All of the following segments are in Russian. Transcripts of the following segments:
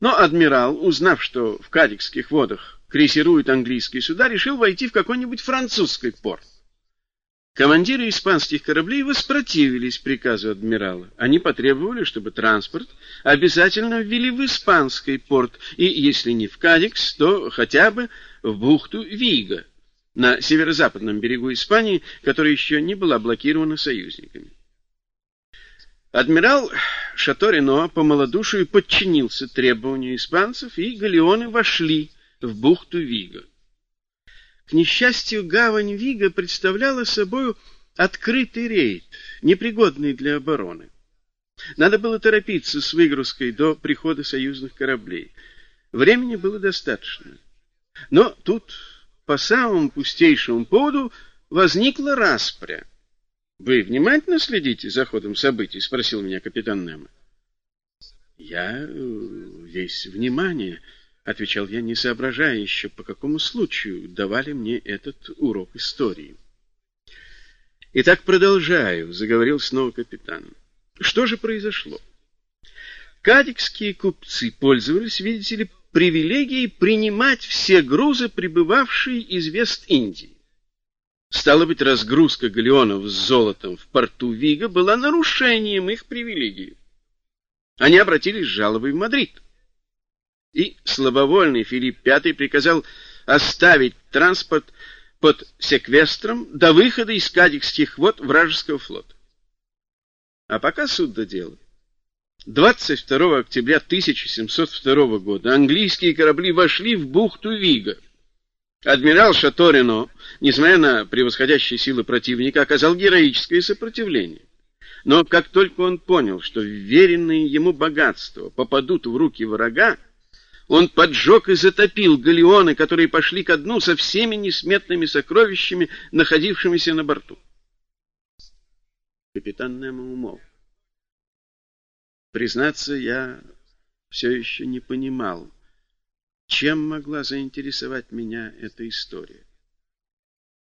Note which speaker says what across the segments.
Speaker 1: Но адмирал, узнав, что в Кадикских водах крейсируют английские суда, решил войти в какой-нибудь французский порт. Командиры испанских кораблей воспротивились приказу адмирала. Они потребовали, чтобы транспорт обязательно ввели в испанский порт, и если не в Кадикс, то хотя бы в бухту Вига на северо-западном берегу Испании, которая еще не была блокирована союзниками. Адмирал Шаторино по малодушию подчинился требованию испанцев, и галеоны вошли в бухту Вига. К несчастью, гавань Вига представляла собой открытый рейд, непригодный для обороны. Надо было торопиться с выгрузкой до прихода союзных кораблей. Времени было достаточно. Но тут по самому пустейшему поводу возникла распря. — Вы внимательно следите за ходом событий? — спросил меня капитан Немо. — Я э, весь внимание, — отвечал я, не соображая еще, по какому случаю давали мне этот урок истории. — Итак, продолжаю, — заговорил снова капитан. — Что же произошло? Кадикские купцы пользовались, видите ли, привилегией принимать все грузы, прибывавшие из Вест-Индии. Стало быть, разгрузка галеонов с золотом в порту Вига была нарушением их привилегий. Они обратились с жалобой в Мадрид. И слабовольный Филипп V приказал оставить транспорт под секвестром до выхода из Кадисских вод вражеского флота. А пока суд да дело. 22 октября 1702 года английские корабли вошли в бухту Вига. Адмирал Шаторино, несмотря на превосходящие силы противника, оказал героическое сопротивление. Но как только он понял, что веренные ему богатства попадут в руки врага, он поджег и затопил галеоны, которые пошли ко дну со всеми несметными сокровищами, находившимися на борту. Капитан Немо умолк. Признаться, я все еще не понимал, чем могла заинтересовать меня эта история.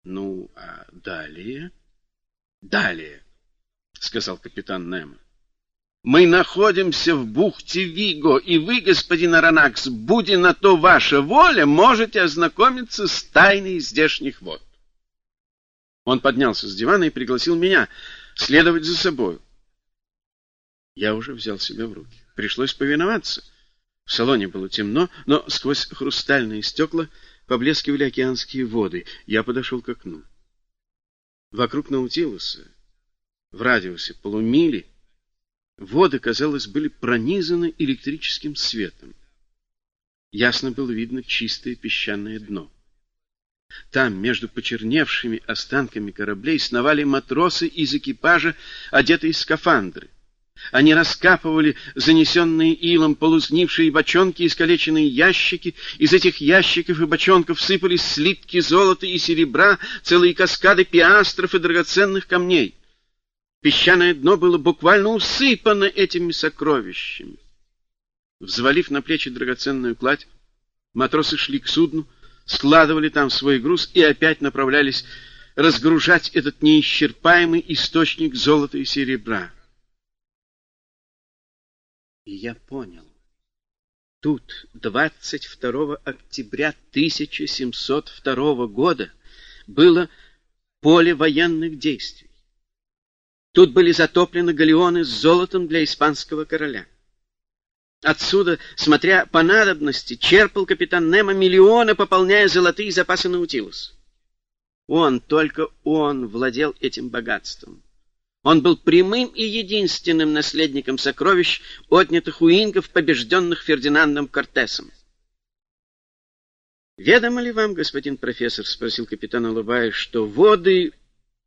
Speaker 1: Ну, а далее? Далее, сказал капитан Немо. Мы находимся в бухте Виго, и вы, господин Аронакс, будь на то ваша воля, можете ознакомиться с тайной здешних вод. Он поднялся с дивана и пригласил меня следовать за собою. Я уже взял себя в руки. Пришлось повиноваться. В салоне было темно, но сквозь хрустальные стекла поблескивали океанские воды. Я подошел к окну. Вокруг Наутилуса, в радиусе полумили, воды, казалось, были пронизаны электрическим светом. Ясно было видно чистое песчаное дно. Там, между почерневшими останками кораблей, сновали матросы из экипажа, одетые в скафандры. Они раскапывали занесенные илом полузнившие бочонки и искалеченные ящики. Из этих ящиков и бочонков сыпались слитки золота и серебра, целые каскады пиастров и драгоценных камней. Песчаное дно было буквально усыпано этими сокровищами. Взвалив на плечи драгоценную кладь, матросы шли к судну, складывали там свой груз и опять направлялись разгружать этот неисчерпаемый источник золота и серебра. И я понял. Тут 22 октября 1702 года было поле военных действий. Тут были затоплены галеоны с золотом для испанского короля. Отсюда, смотря по надобности, черпал капитан Немо миллионы, пополняя золотые запасы Наутилус. Он, только он, владел этим богатством. Он был прямым и единственным наследником сокровищ, отнятых у инков, побежденных Фердинандом Кортесом. «Ведомо ли вам, господин профессор, — спросил капитан, улыбаясь, — что воды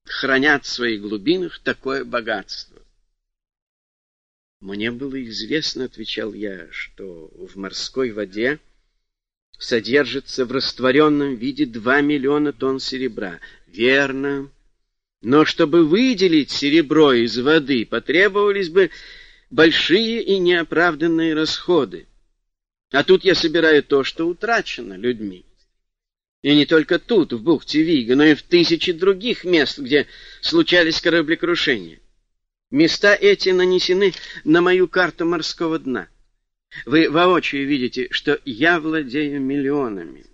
Speaker 1: хранят в своих глубинах такое богатство?» «Мне было известно, — отвечал я, — что в морской воде содержится в растворенном виде два миллиона тонн серебра. Верно, но чтобы выделить серебро из воды, потребовались бы большие и неоправданные расходы. А тут я собираю то, что утрачено людьми. И не только тут, в бухте Вига, но и в тысячи других мест, где случались кораблекрушения. Места эти нанесены на мою карту морского дна. Вы воочию видите, что я владею миллионами.